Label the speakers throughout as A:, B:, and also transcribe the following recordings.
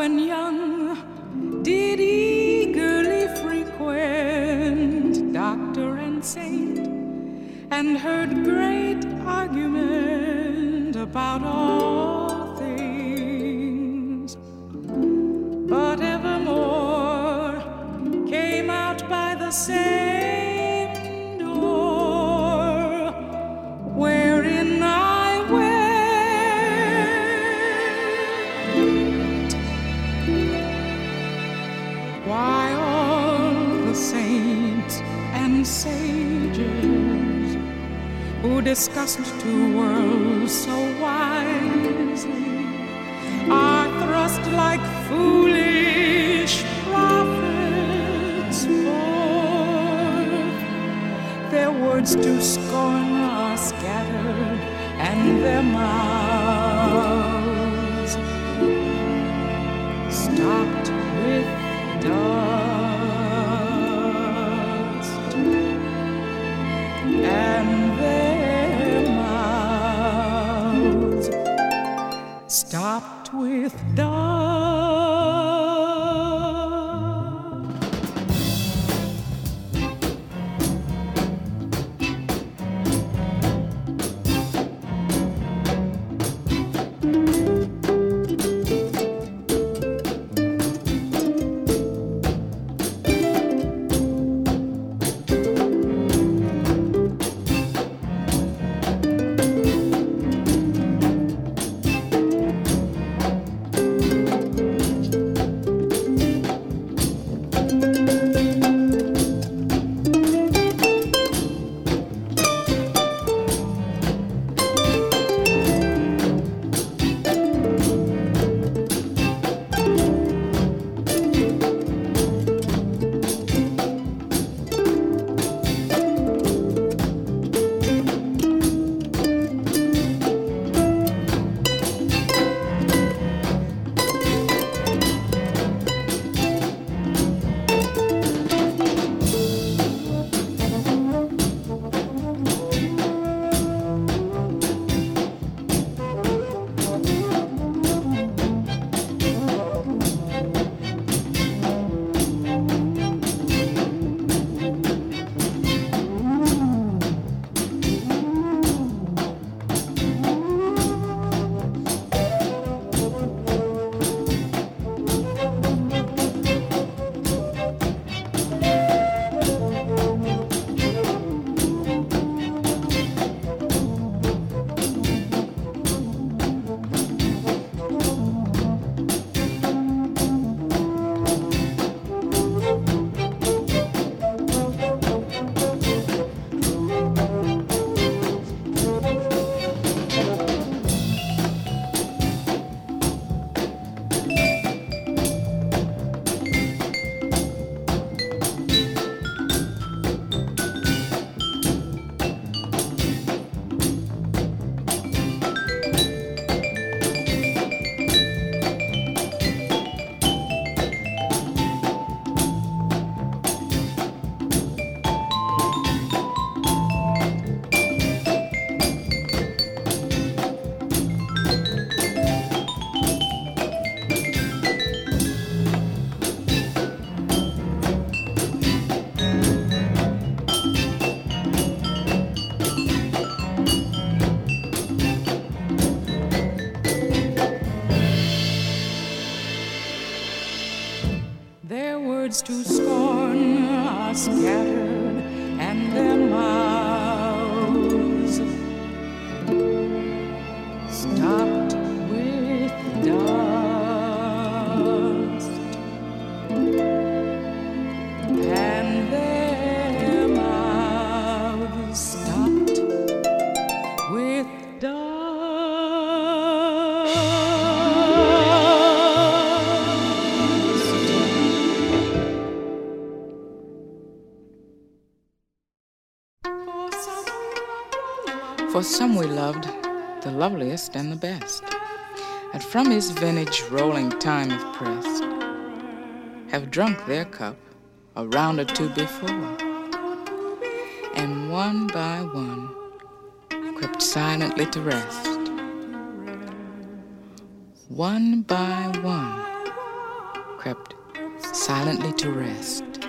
A: when young To scorn are scattered, and their mouths
B: For some we loved, the loveliest and the best, and from his vintage rolling time have pressed, have drunk their cup a round or two before, and one by one crept silently to rest. one by one, crept silently to rest.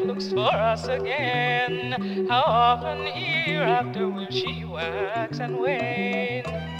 A: For us again. How often year after will she wax and wane?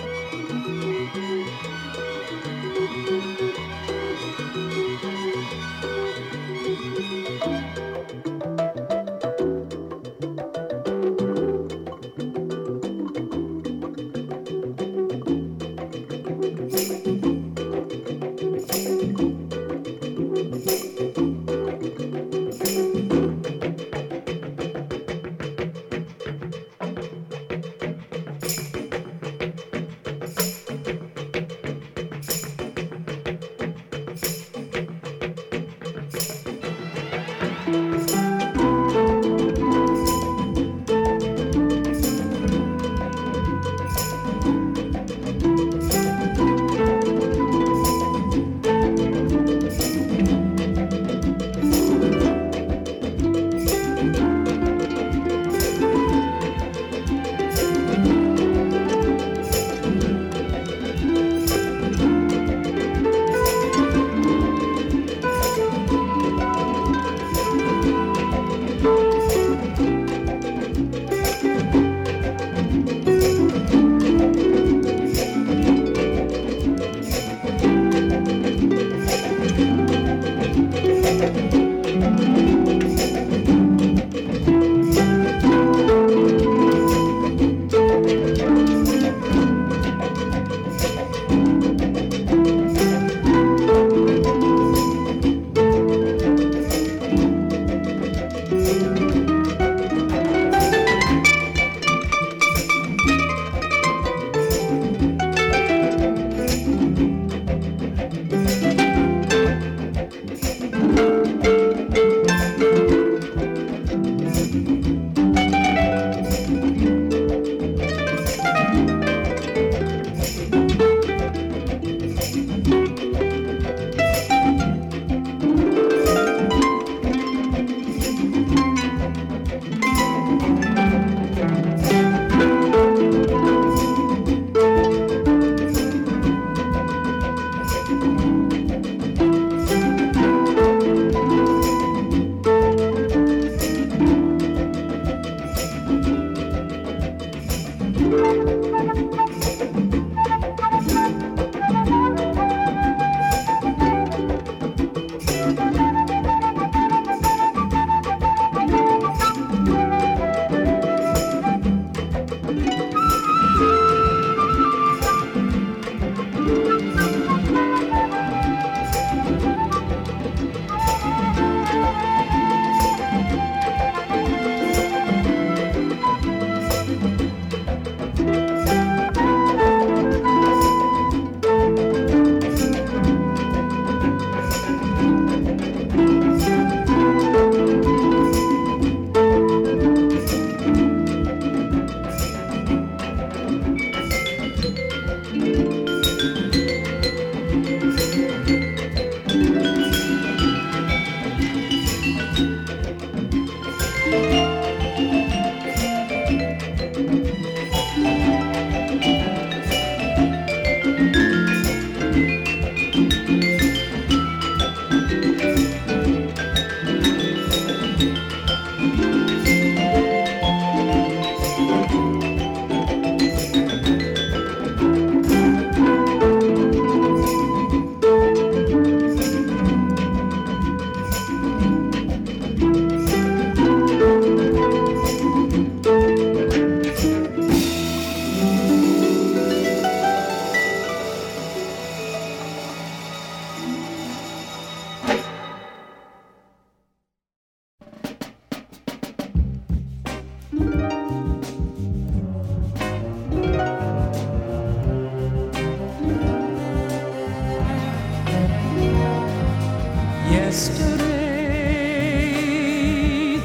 A: yesterday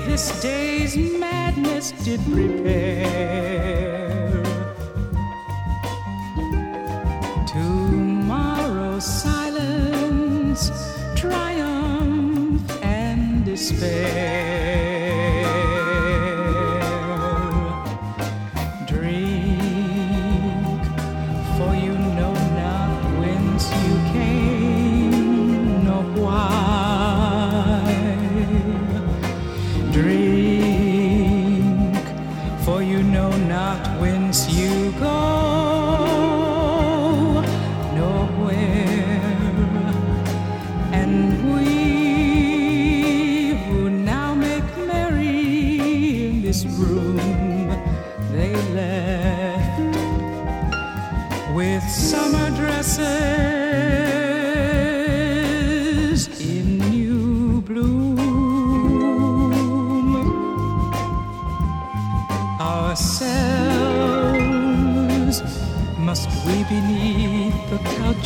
A: this day's madness did prepare.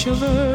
A: açılır.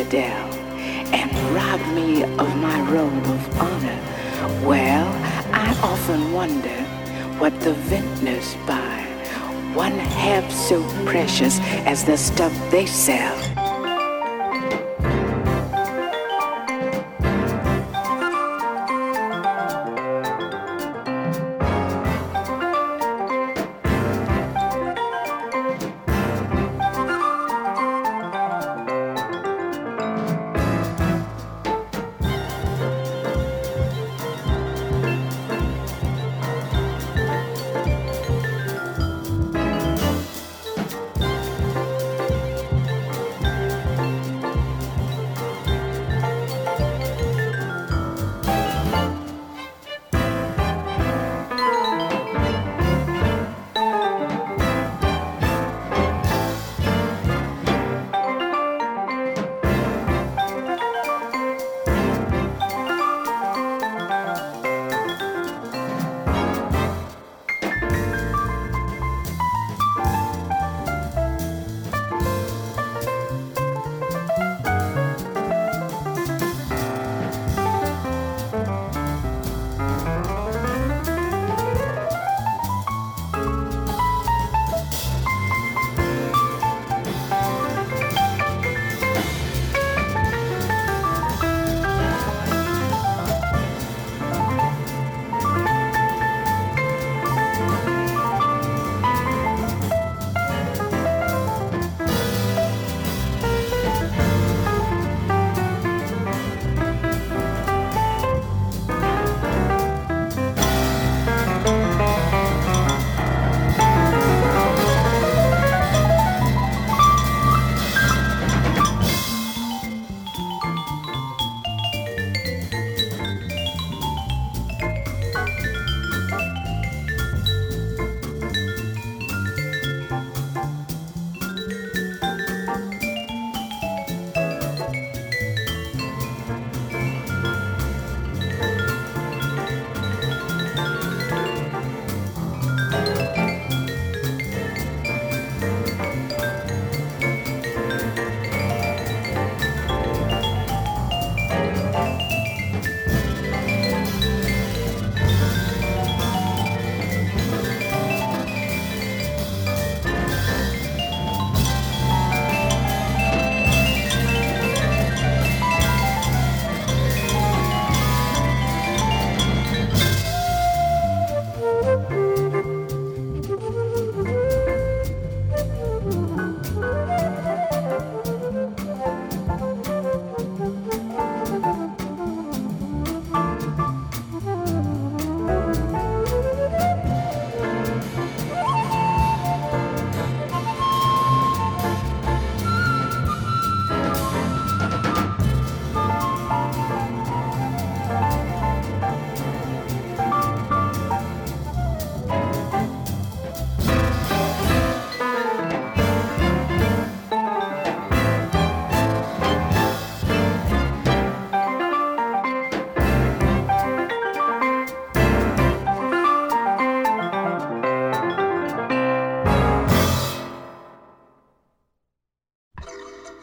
A: and
B: rob me of my robe of honor? Well, I often wonder what the vintners buy, one half so precious as the stuff they sell.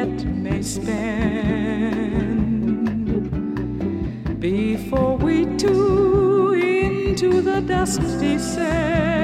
A: yet may spend before we two into the dust descend.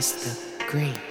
B: August the Great.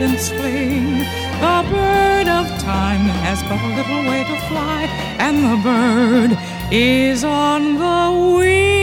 B: and
A: spring. The bird of time has but a little way to fly, and the bird is on the wing.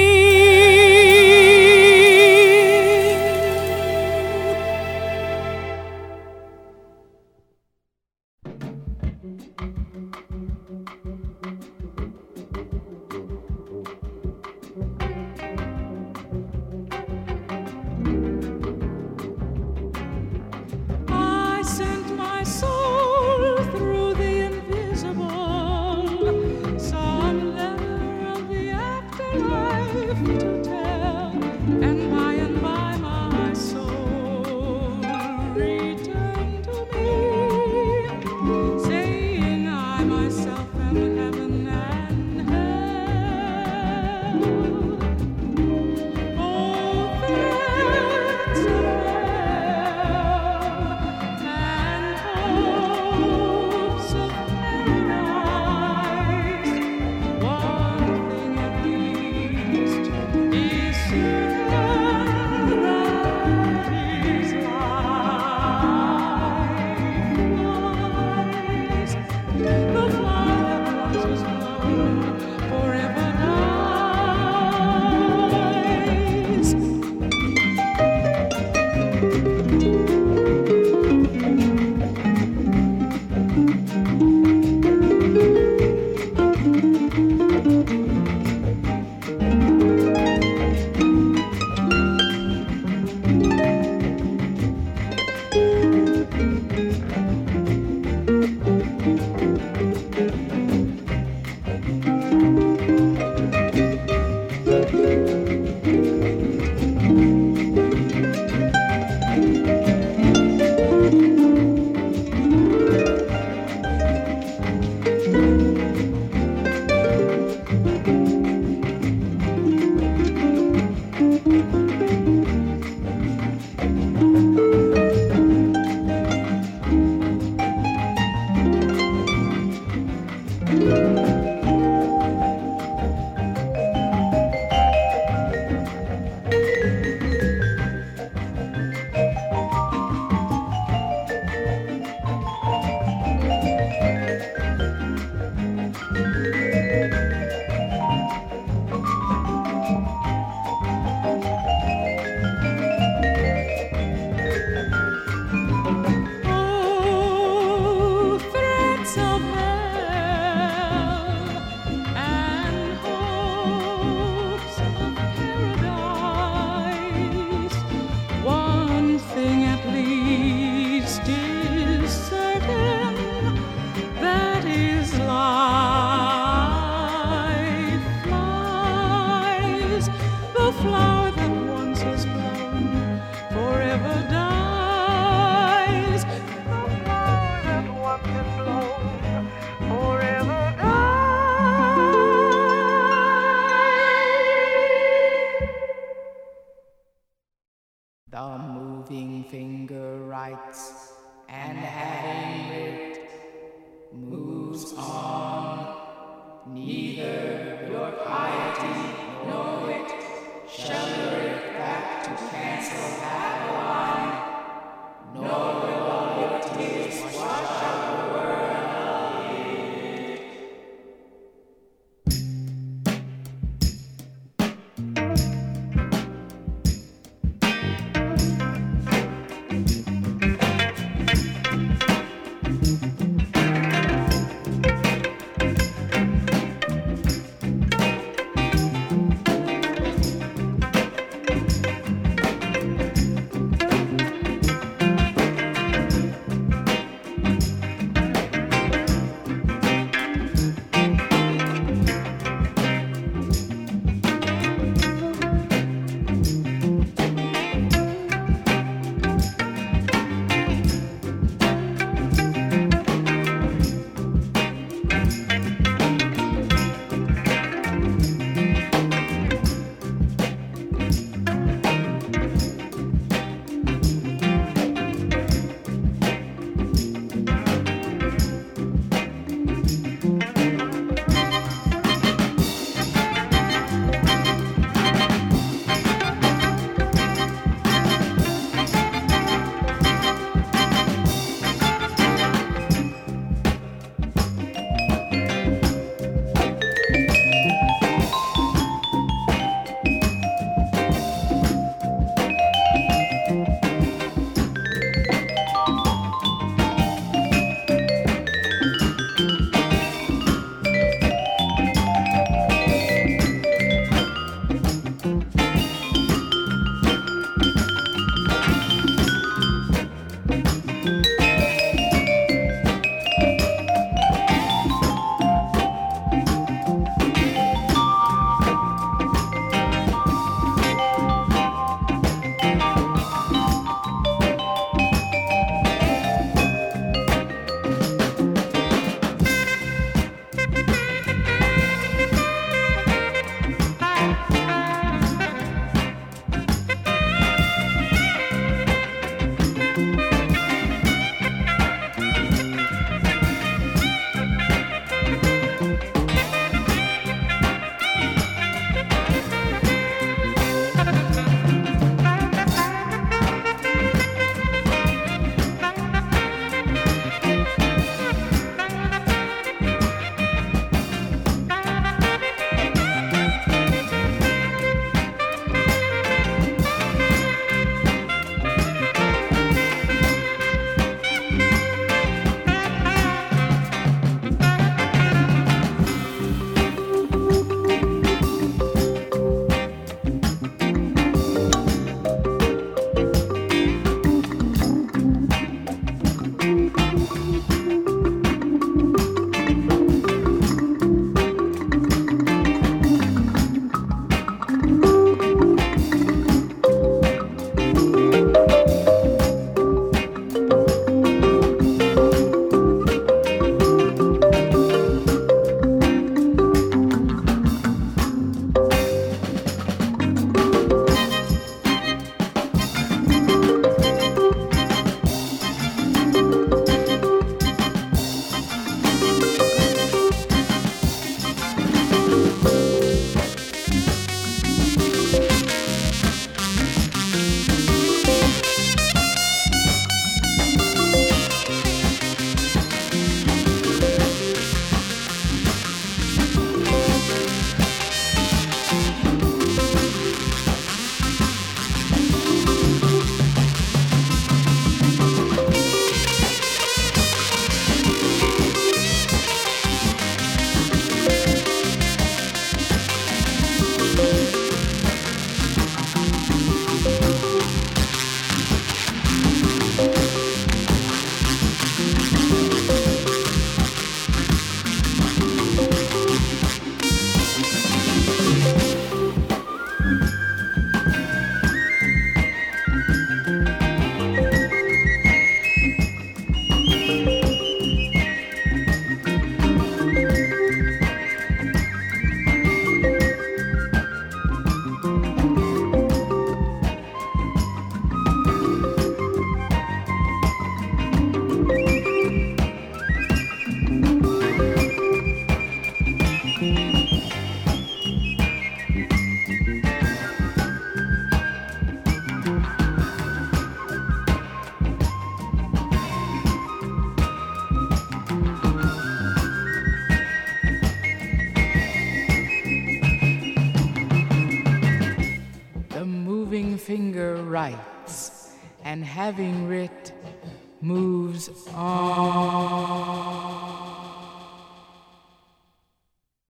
A: Having writ,